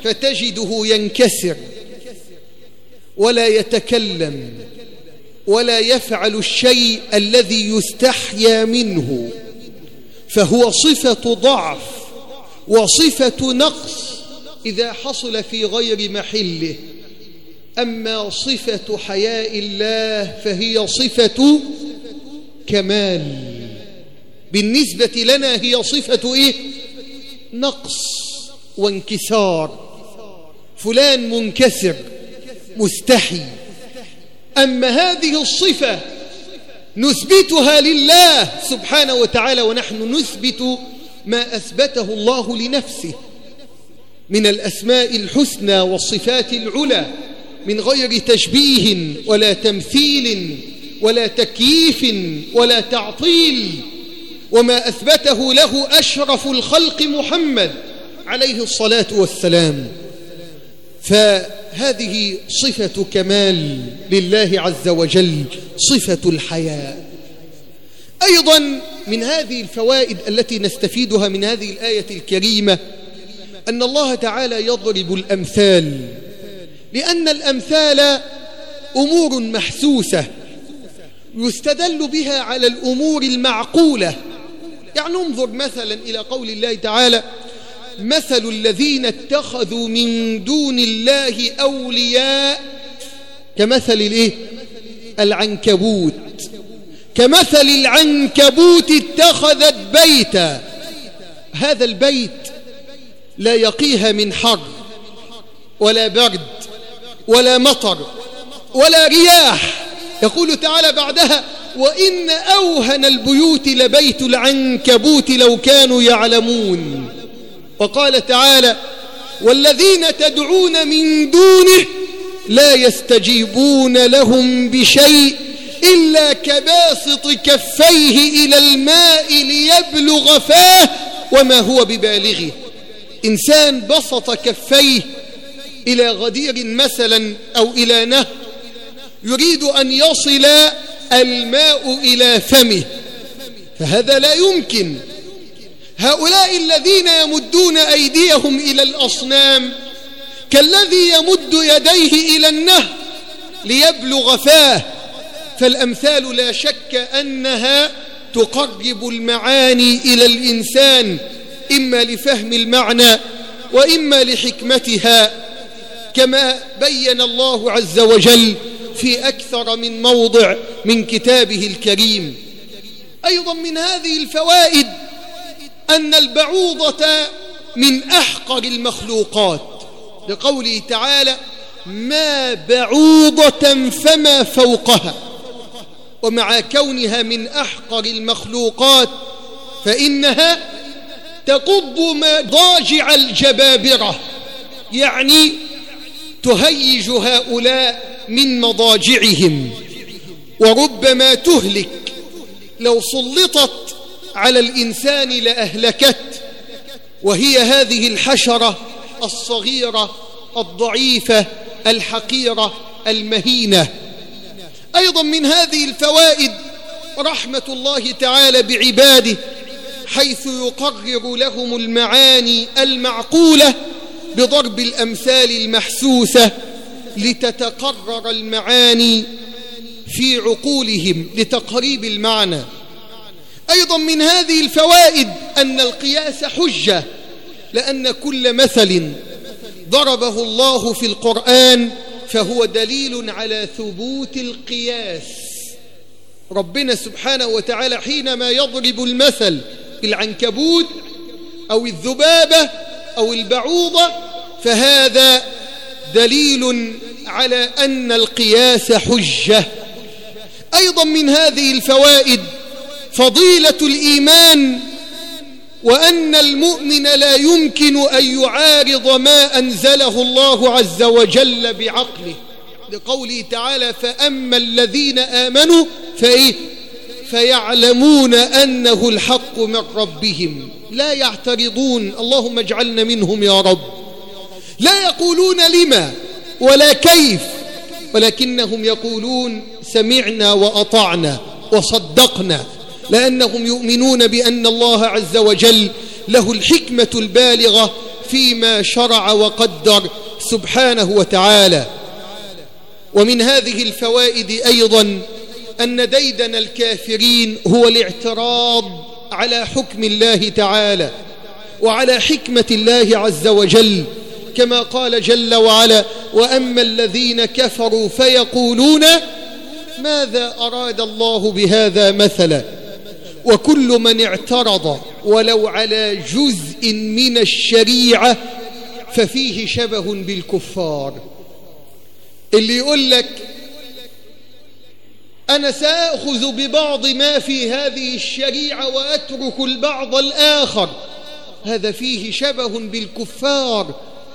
فتجده ينكسر ولا يتكلم ولا يفعل الشيء الذي يستحيا منه فهو صفة ضعف وصفة نقص إذا حصل في غير محله. أما صفة حياء الله فهي صفة كمال. بالنسبة لنا هي صفة إيه؟ نقص وانكسار. فلان منكسر مستحي. أما هذه الصفة نثبتها لله سبحانه وتعالى ونحن نثبت ما أثبته الله لنفسه من الأسماء الحسنى والصفات العلى من غير تشبيه ولا تمثيل ولا تكييف ولا تعطيل. وما أثبته له أشرف الخلق محمد عليه الصلاة والسلام. فهذه صفة كمال لله عز وجل صفة الحياء أيضا من هذه الفوائد التي نستفيدها من هذه الآية الكريمة أن الله تعالى يضرب الأمثال لأن الأمثال أمور محسوسة يستدل بها على الأمور المعقولة. يعني انظر مثلا إلى قول الله تعالى مثل الذين اتخذوا من دون الله أولياء كمثل الإيه؟ العنكبوت. كمثل العنكبوت اتخذت بيتا. هذا البيت لا يقيها من حر ولا برد ولا مطر ولا رياح. يقول تعالى بعدها وإن أوهن البيوت لبيت العنكبوت لو كانوا يعلمون. وقال تعالى والذين تدعون من دونه لا يستجيبون لهم بشيء إلا كباسط كفيه إلى الماء ليبلغ فاه وما هو ببالغه. إنسان بسط كفيه إلى غدير مثلا أو إلى نهر يريد أن يصل الماء إلى فمه. فهذا لا يمكن. هؤلاء الذين يمدون أيديهم إلى الأصنام كالذي يمد يديه إلى النهر ليبلغ فاه فالأمثال لا شك أنها تقرب المعاني إلى الإنسان إما لفهم المعنى وإما لحكمتها كما بين الله عز وجل في أكثر من موضع من كتابه الكريم. أيضا من هذه الفوائد أن البعوضة من أحقر المخلوقات. لقوله تعالى ما بعوضة فما فوقها ومع كونها من أحقر المخلوقات فإنها تقض مضاجع الجبابرة يعني تهيج هؤلاء من مضاجعهم وربما تهلك لو سلطت على الإنسان لأهلكت. وهي هذه الحشرة الصغيرة الضعيفة الحقيرة المهينة. أيضا من هذه الفوائد رحمة الله تعالى بعباده حيث يقرر لهم المعاني المعقولة بضرب الأمثال المحسوسة. لتتقرر المعاني في عقولهم لتقريب المعنى. أيضا من هذه الفوائد أن القياس حجة لأن كل مثل ضربه الله في القرآن فهو دليل على ثبوت القياس. ربنا سبحانه وتعالى حينما يضرب المثل بالعنكبوت أو الذبابة أو البعوضة فهذا دليل على أن القياس حجة. أيضا من هذه الفوائد فضيلة الإيمان وأن المؤمن لا يمكن أن يعارض ما أنزله الله عز وجل بعقله. لقوله تعالى فأما الذين آمنوا فإيه؟ فيعلمون أنه الحق من ربهم. لا يعترضون. اللهم اجعلنا منهم يا رب. لا يقولون لما ولا كيف ولكنهم يقولون سمعنا وأطعنا وصدقنا لأنهم يؤمنون بأن الله عز وجل له الحكمة البالغة فيما شرع وقدر سبحانه وتعالى. ومن هذه الفوائد أيضا أن ديدن الكافرين هو الاعتراض على حكم الله تعالى وعلى حكمة الله عز وجل. كما قال جل وعلا وأما الذين كفروا فيقولون ماذا أراد الله بهذا مثلا؟ وكل من اعترض ولو على جزء من الشريعة ففيه شبه بالكفار. اللي يقول لك أنا سأخذ ببعض ما في هذه الشريعة وأترك البعض الآخر. هذا فيه شبه بالكفار.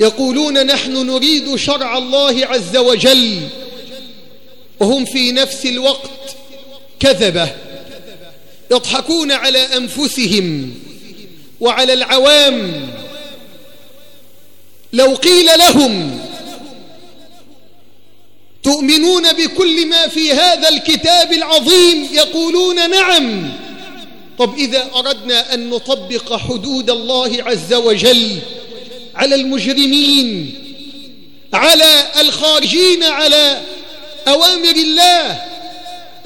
يقولون نحن نريد شرع الله عز وجل. وهم في نفس الوقت كذبة. يضحكون على أنفسهم وعلى العوام. لو قيل لهم تؤمنون بكل ما في هذا الكتاب العظيم يقولون نعم. طب إذا أردنا أن نطبق حدود الله عز وجل على المجرمين على الخارجين على أوامر الله.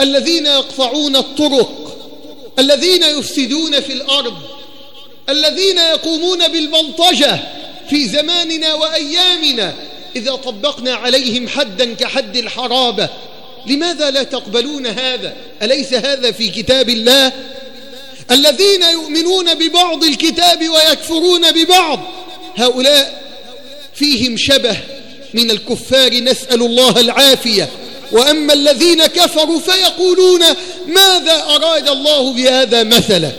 الذين يقطعون الطرق الذين يفسدون في الأرض الذين يقومون بالبلطجة في زماننا وأيامنا. إذا طبقنا عليهم حدا كحد الحرابة لماذا لا تقبلون هذا؟ أليس هذا في كتاب الله؟ الذين يؤمنون ببعض الكتاب ويكفرون ببعض. هؤلاء فيهم شبه من الكفار نسأل الله العافية. وأما الذين كفروا فيقولون ماذا أراد الله بهذا مثلا؟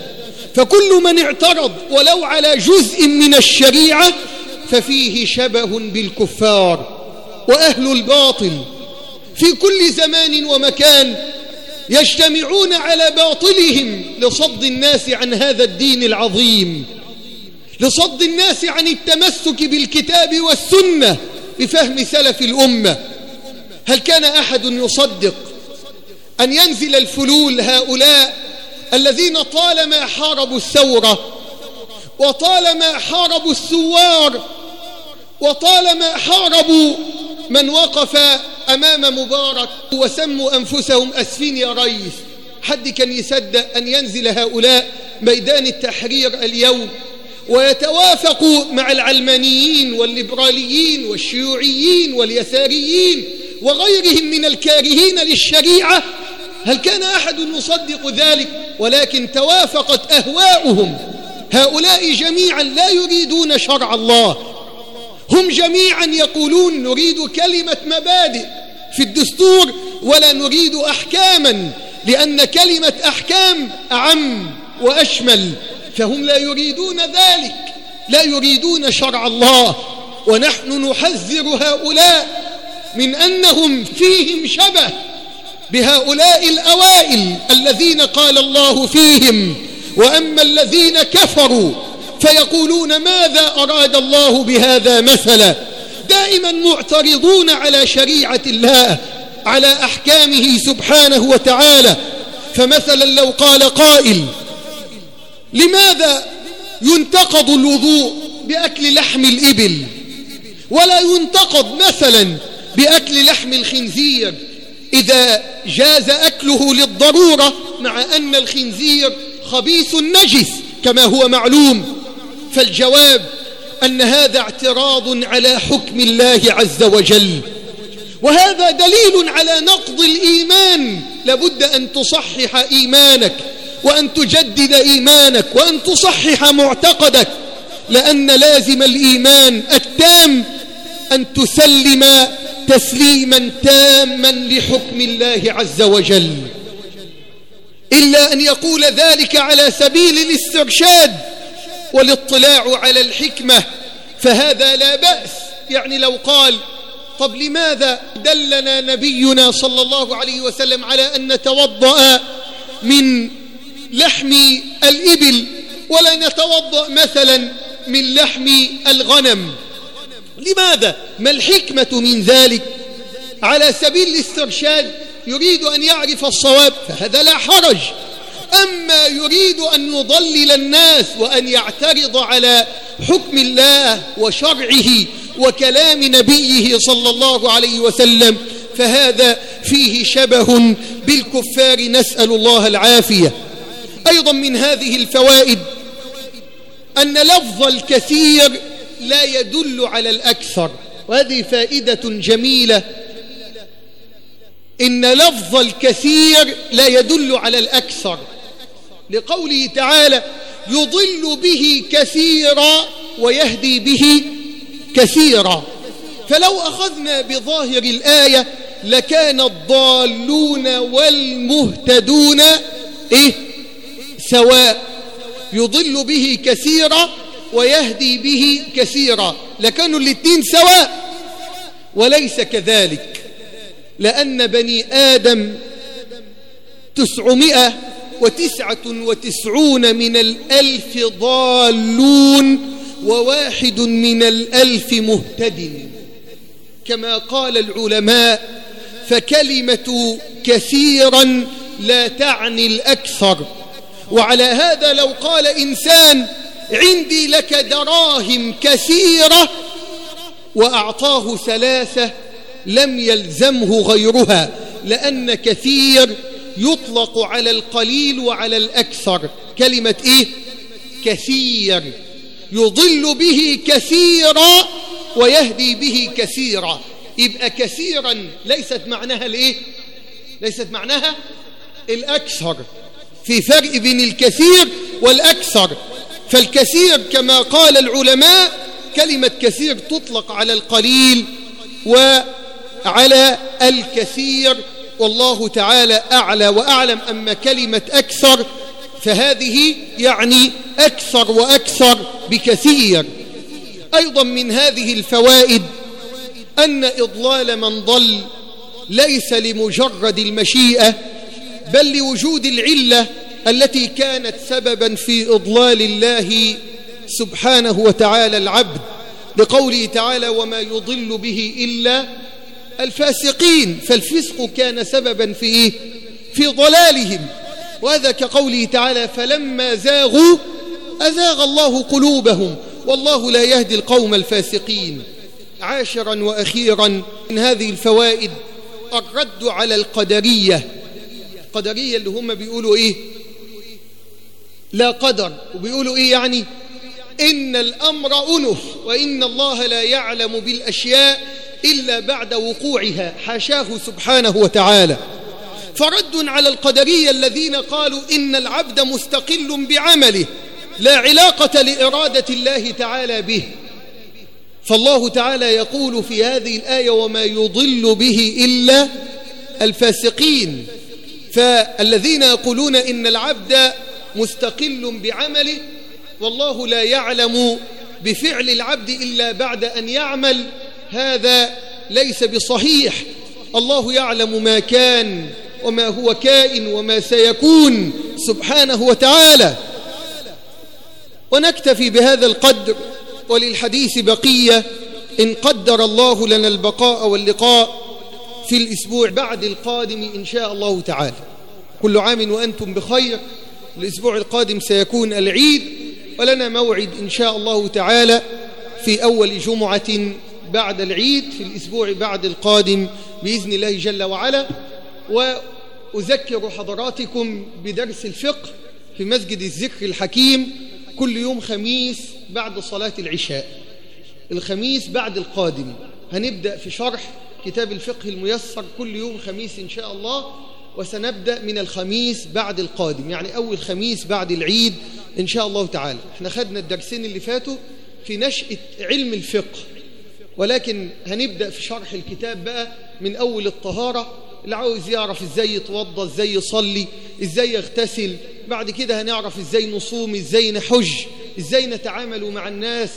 فكل من اعترض ولو على جزء من الشريعة ففيه شبه بالكفار وأهل الباطل. في كل زمان ومكان يجتمعون على باطلهم لصد الناس عن هذا الدين العظيم. لصد الناس عن التمسك بالكتاب والسنة بفهم سلف الأمة. هل كان أحد يصدق أن ينزل الفلول هؤلاء الذين طالما حاربوا الثورة وطالما حاربوا الثوار وطالما حاربوا من وقف أمام مبارك وسموا أنفسهم أسفين يا ريس؟ حد كان يصدق أن ينزل هؤلاء ميدان التحرير اليوم. ويتوافق مع العلمانيين والليبراليين والشيوعيين واليساريين وغيرهم من الكارهين للشريعة. هل كان أحد يصدق ذلك؟ ولكن توافقت أهواؤهم. هؤلاء جميعا لا يريدون شرع الله. هم جميعا يقولون نريد كلمة مبادئ في الدستور ولا نريد أحكاما لأن كلمة أحكام أعم وأشمل. فهم لا يريدون ذلك لا يريدون شرع الله ونحن نحذر هؤلاء من أنهم فيهم شبه بهؤلاء الأوائل الذين قال الله فيهم. وأما الذين كفروا فيقولون ماذا أراد الله بهذا مثلا؟ دائما معترضون على شريعة الله على أحكامه سبحانه وتعالى. فمثلا لو قال قائل لماذا ينتقض الوضوء بأكل لحم الإبل؟ ولا ينتقض مثلا بأكل لحم الخنزير إذا جاز أكله للضرورة مع أن الخنزير خبيث نجس كما هو معلوم. فالجواب أن هذا اعتراض على حكم الله عز وجل. وهذا دليل على نقض الإيمان. لابد أن تصحح إيمانك. وأن تجدد إيمانك وأن تصحح معتقدك لأن لازم الإيمان التام أن تسلم تسليما تاما لحكم الله عز وجل. إلا أن يقول ذلك على سبيل الاسترشاد والاطلاع على الحكمة فهذا لا بأس. يعني لو قال طب لماذا دلنا نبينا صلى الله عليه وسلم على أن نتوضأ من لحم الإبل ولا نتوضأ مثلا من لحم الغنم. لماذا؟ ما الحكمة من ذلك؟ على سبيل الاسترشاد يريد أن يعرف الصواب فهذا لا حرج. أما يريد أن يضلل الناس وأن يعترض على حكم الله وشرعه وكلام نبيه صلى الله عليه وسلم فهذا فيه شبه بالكفار نسأل الله العافية. أيضا من هذه الفوائد أن لفظ الكثير لا يدل على الأكثر وهذه فائدة جميلة. إن لفظ الكثير لا يدل على الأكثر. لقوله تعالى يضل به كثيرا ويهدي به كثيرا. فلو أخذنا بظاهر الآية لكان الضالون والمهتدون إيه؟ سواء يضل به كثيرا ويهدي به كثيرا. لكانوا الاثنين سواء وليس كذلك. لأن بني آدم تسعمائة وتسعة وتسعون من الألف ضالون وواحد من الألف مهتد. كما قال العلماء فكلمة كثيرا لا تعني الأكثر. وعلى هذا لو قال إنسان عندي لك دراهم كثيرة وأعطاه ثلاثة لم يلزمه غيرها لأن كثير يطلق على القليل وعلى الأكثر كلمة إيه؟ كثير يضل به كثيرا ويهدي به كثيرا يبقى كثيرا ليست معناها الإيه؟ ليست معناها الأكثر في فرق بين الكثير والأكثر. فالكثير كما قال العلماء كلمة كثير تطلق على القليل وعلى الكثير. والله تعالى أعلى وأعلم أما كلمة أكثر فهذه يعني أكثر وأكثر بكثير. أيضا من هذه الفوائد أن إضلال من ضل ليس لمجرد المشيئة بل لوجود العلة التي كانت سببا في إضلال الله سبحانه وتعالى العبد لقوله تعالى وما يضل به إلا الفاسقين فالفسق كان سببا في إيه؟ في ضلالهم. وهذا كقوله تعالى فلما زاغوا أزاغ الله قلوبهم والله لا يهدي القوم الفاسقين. عاشرا وأخيرا من هذه الفوائد الرد على القدرية. القدرية اللي هم بيقولوا إيه؟ لا قدر. وبيقولوا إيه يعني؟ إن الأمر أنف وإن الله لا يعلم بالأشياء إلا بعد وقوعها. حاشاه سبحانه وتعالى. فرد على القدرية الذين قالوا إن العبد مستقل بعمله لا علاقة لإرادة الله تعالى به. فالله تعالى يقول في هذه الآية وما يضل به إلا الفاسقين فالذين يقولون إن العبد مستقل بعمله والله لا يعلم بفعل العبد إلا بعد أن يعمل هذا ليس بصحيح. الله يعلم ما كان وما هو كائن وما سيكون سبحانه وتعالى. ونكتفي بهذا القدر وللحديث بقية. إن قدر الله لنا البقاء واللقاء في الأسبوع بعد القادم إن شاء الله تعالى. كل عام وأنتم بخير. الأسبوع القادم سيكون العيد. ولنا موعد إن شاء الله تعالى في أول جمعة بعد العيد في الأسبوع بعد القادم بإذن الله جل وعلا. وأذكر حضراتكم بدرس الفقه في مسجد الذكر الحكيم كل يوم خميس بعد صلاة العشاء. الخميس بعد القادم. هنبدأ في شرح كتاب الفقه الميسر كل يوم خميس إن شاء الله وسنبدأ من الخميس بعد القادم يعني أول خميس بعد العيد إن شاء الله تعالى. إحنا خدنا الدرسين اللي فاتوا في نشأة علم الفقه ولكن هنبدأ في شرح الكتاب بقى من أول الطهارة اللي عاوز يعرف إزاي يتوضى إزاي يصلي إزاي يغتسل بعد كده هنعرف إزاي نصوم إزاي نحج إزاي نتعامل مع الناس.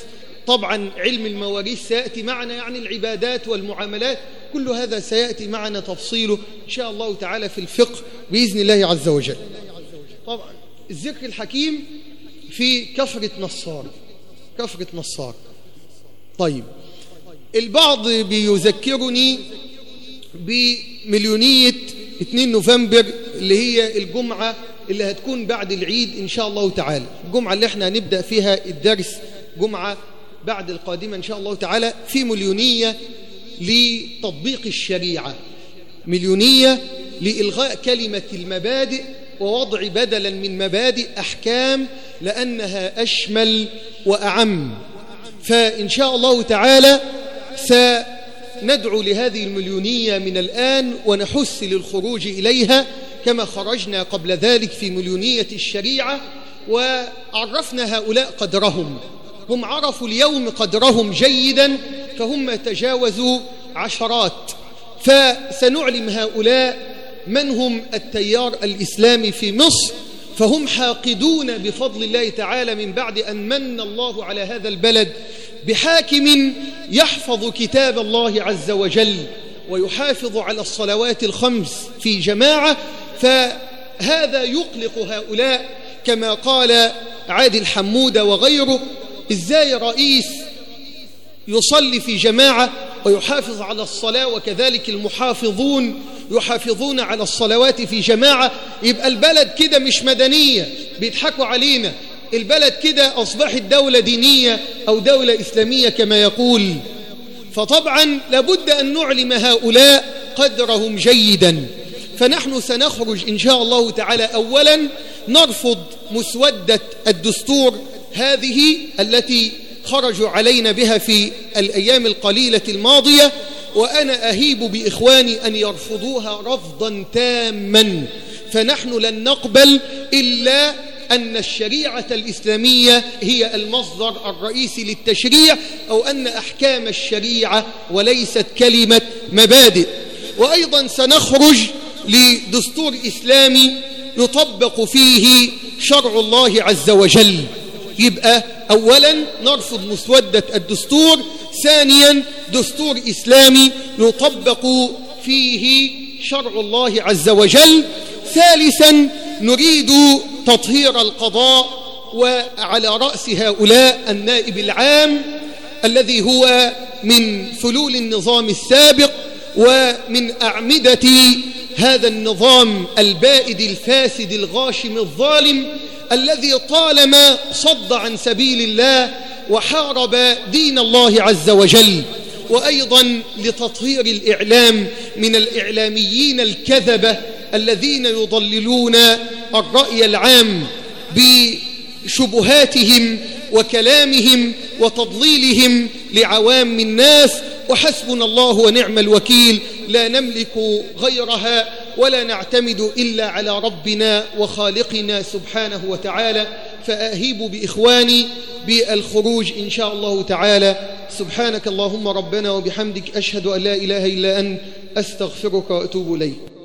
طبعا علم المواريث سيأتي معنا يعني العبادات والمعاملات كل هذا سيأتي معنا تفصيله إن شاء الله تعالى في الفقه بإذن الله عز وجل. طبعا الذكر الحكيم في كفرة نصار كفرة نصار. طيب البعض بيذكرني بمليونية 2 نوفمبر اللي هي الجمعة اللي هتكون بعد العيد إن شاء الله تعالى. الجمعة اللي إحنا هنبدأ فيها الدرس جمعة بعد القادمة إن شاء الله تعالى في مليونية لتطبيق الشريعة مليونية لإلغاء كلمة المبادئ ووضع بدلا من مبادئ أحكام لأنها أشمل وأعم. فإن شاء الله تعالى سندعو لهذه المليونية من الآن ونحث للخروج إليها كما خرجنا قبل ذلك في مليونية الشريعة وعرفنا هؤلاء قدرهم. هم عرفوا اليوم قدرهم جيدا فهم تجاوزوا عشرات. فسنعلم هؤلاء من هم التيار الإسلامي في مصر فهم حاقدون بفضل الله تعالى من بعد أن من الله على هذا البلد بحاكم يحفظ كتاب الله عز وجل ويحافظ على الصلوات الخمس في جماعة. فهذا يقلق هؤلاء كما قال عادل حمودة وغيره إزاي رئيس يصلي في جماعة ويحافظ على الصلاة وكذلك المحافظون يحافظون على الصلوات في جماعة؟ يبقى البلد كده مش مدنية. بيضحكوا علينا. البلد كده أصبحت دولة دينية أو دولة إسلامية كما يقول. فطبعا لابد أن نعلم هؤلاء قدرهم جيدا. فنحن سنخرج إن شاء الله تعالى أولا نرفض مسودة الدستور هذه التي خرجوا علينا بها في الأيام القليلة الماضية وأنا أهيب بإخواني أن يرفضوها رفضا تاما. فنحن لن نقبل إلا أن الشريعة الإسلامية هي المصدر الرئيسي للتشريع أو أن أحكام الشريعة وليست كلمة مبادئ. وأيضا سنخرج لدستور إسلامي يطبق فيه شرع الله عز وجل. يبقى أولا نرفض مسودة الدستور ثانيا دستور إسلامي يطبق فيه شرع الله عز وجل ثالثا نريد تطهير القضاء وعلى رأس هؤلاء النائب العام الذي هو من فلول النظام السابق ومن أعمدة هذا النظام البائد الفاسد الغاشم الظالم الذي طالما صد عن سبيل الله وحارب دين الله عز وجل وأيضا لتطهير الإعلام من الإعلاميين الكذبة الذين يضللون الرأي العام بشبهاتهم وكلامهم وتضليلهم لعوام الناس وحسبنا الله ونعم الوكيل لا نملك غيرها ولا نعتمد إلا على ربنا وخالقنا سبحانه وتعالى فأهيب بإخواني بالخروج إن شاء الله تعالى. سبحانك اللهم ربنا وبحمدك أشهد أن لا إله إلا أنت أستغفرك وأتوب إليك.